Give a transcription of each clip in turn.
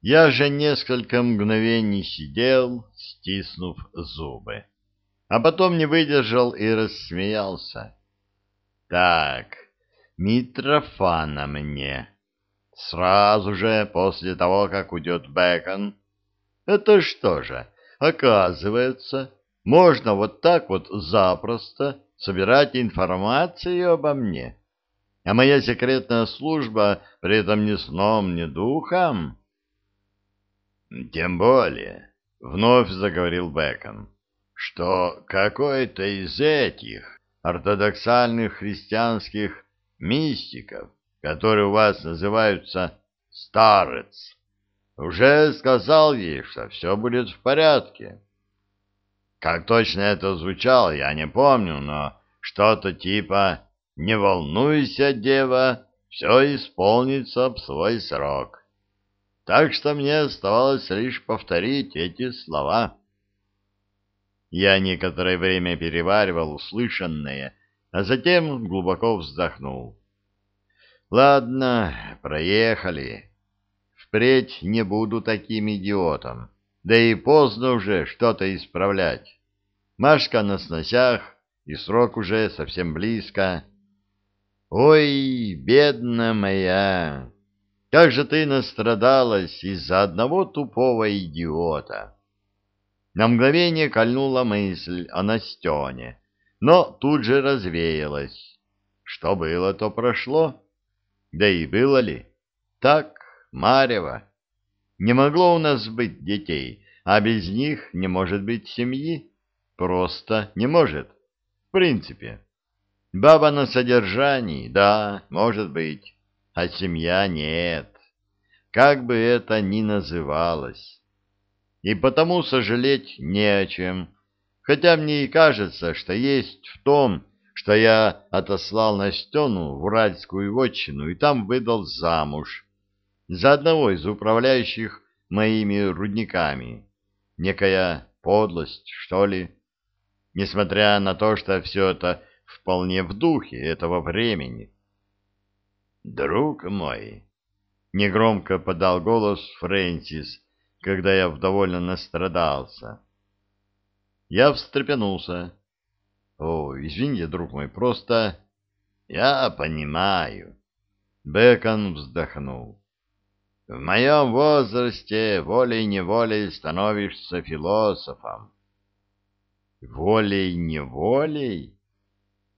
Я же несколько мгновений сидел, стиснув зубы, а потом не выдержал и рассмеялся. Так, Митрофана мне. Сразу же после того, как уйдет Бэкон. Это что же, оказывается, можно вот так вот запросто собирать информацию обо мне, а моя секретная служба при этом ни сном, ни духом? Тем более, — вновь заговорил Бэкон, — что какой-то из этих ортодоксальных христианских мистиков, которые у вас называются старец, уже сказал ей, что все будет в порядке. Как точно это звучало, я не помню, но что-то типа «Не волнуйся, дева, все исполнится в свой срок». Так что мне оставалось лишь повторить эти слова. Я некоторое время переваривал услышанное, а затем глубоко вздохнул. Ладно, проехали. Впредь не буду таким идиотом. Да и поздно уже что-то исправлять. Машка на сносях, и срок уже совсем близко. Ой, бедная моя, как же ты настрадалась из-за одного тупого идиота. На мгновение кольнула мысль о Настене, но тут же развеялась. Что было, то прошло. Да и было ли? Так, Марева. Не могло у нас быть детей, а без них не может быть семьи. Просто не может. В принципе. Баба на содержании, да, может быть, а семья нет. Как бы это ни называлось. И потому сожалеть не о чем. Хотя мне и кажется, что есть в том, что я отослал Настену в Уральскую вотчину и там выдал замуж за одного из управляющих моими рудниками. Некая подлость, что ли? Несмотря на то, что все это вполне в духе этого времени. «Друг мой!» — негромко подал голос Фрэнсис, когда я довольно настрадался. Я встрепенулся. «О, извини, друг мой, просто...» «Я понимаю». Бекон вздохнул. В моем возрасте волей-неволей становишься философом. Волей-неволей?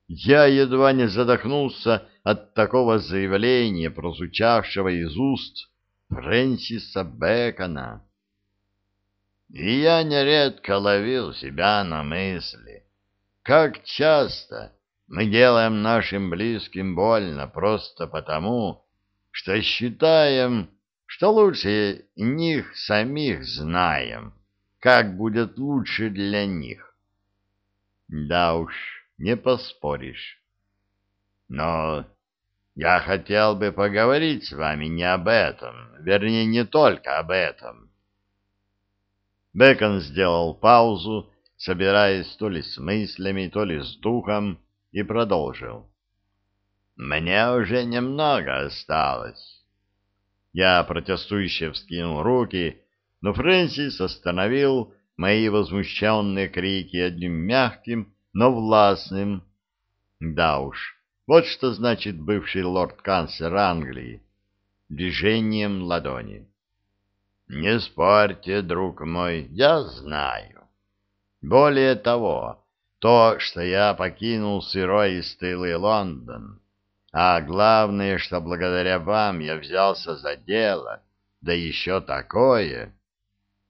Я едва не задохнулся от такого заявления, прозвучавшего из уст Фрэнсиса Бэкона. И я нередко ловил себя на мысли, как часто мы делаем нашим близким больно просто потому, что считаем, что лучше них самих знаем, как будет лучше для них. Да уж, не поспоришь. Но я хотел бы поговорить с вами не об этом, вернее, не только об этом. Бекон сделал паузу, собираясь то ли с мыслями, то ли с духом, и продолжил. «Мне уже немного осталось. Я протестующе вскинул руки, но Фрэнсис остановил мои возмущенные крики одним мягким, но властным. Да уж, вот что значит бывший лорд-канцлер Англии. Движением ладони. Не спорьте, друг мой, я знаю. Более того, то, что я покинул сырой и стылый Лондон, а главное, что благодаря вам я взялся за дело, да еще такое,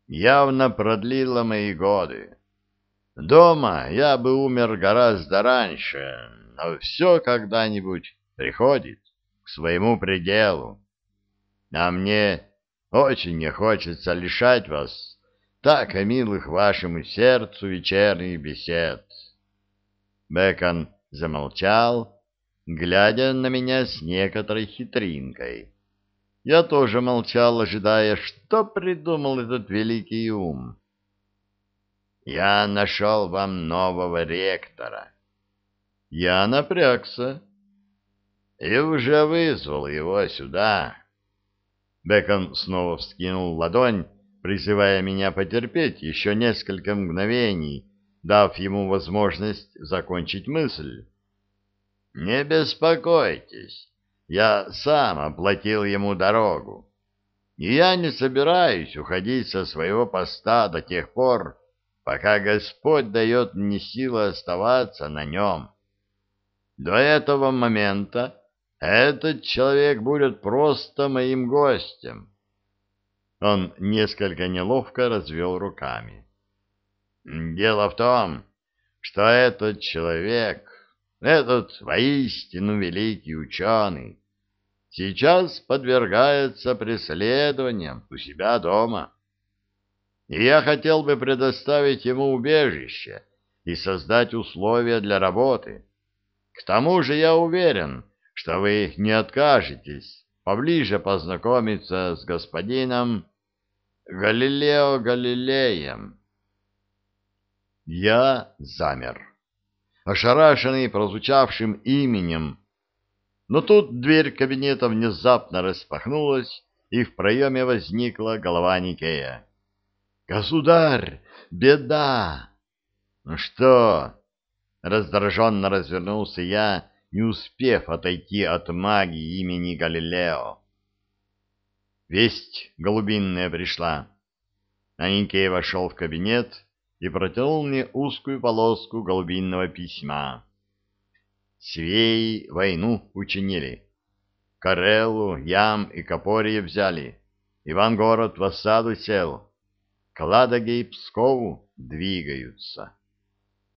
явно продлило мои годы. Дома я бы умер гораздо раньше, но все когда-нибудь приходит к своему пределу. А мне очень не хочется лишать вас так милых вашему сердцу вечерних бесед. Бекон замолчал, глядя на меня с некоторой хитринкой. Я тоже молчал, ожидая, что придумал этот великий ум. «Я нашел вам нового ректора». Я напрягся и уже вызвал его сюда. Бекон снова вскинул ладонь, призывая меня потерпеть еще несколько мгновений, дав ему возможность закончить мысль. «Не беспокойтесь, я сам оплатил ему дорогу, и я не собираюсь уходить со своего поста до тех пор, пока Господь дает мне силы оставаться на нем. До этого момента этот человек будет просто моим гостем». Он несколько неловко развел руками. Дело в том, что этот человек, этот воистину великий ученый, сейчас подвергается преследованиям у себя дома. И я хотел бы предоставить ему убежище и создать условия для работы. К тому же я уверен, что вы не откажетесь поближе познакомиться с господином Галилео Галилеем. Я замер, ошарашенный прозвучавшим именем, но тут дверь кабинета внезапно распахнулась, и в проеме возникла голова Никея. «Государь, беда!» «Ну что?» — раздраженно развернулся я, не успев отойти от магии имени Галилео. Весть голубинная пришла. А Никей вошел в кабинет и протянул мне узкую полоску голубинного письма. Свеи войну учинили. Карелу, Ям и Копорье взяли. Ивангород в осаду сел. К и Пскову двигаются.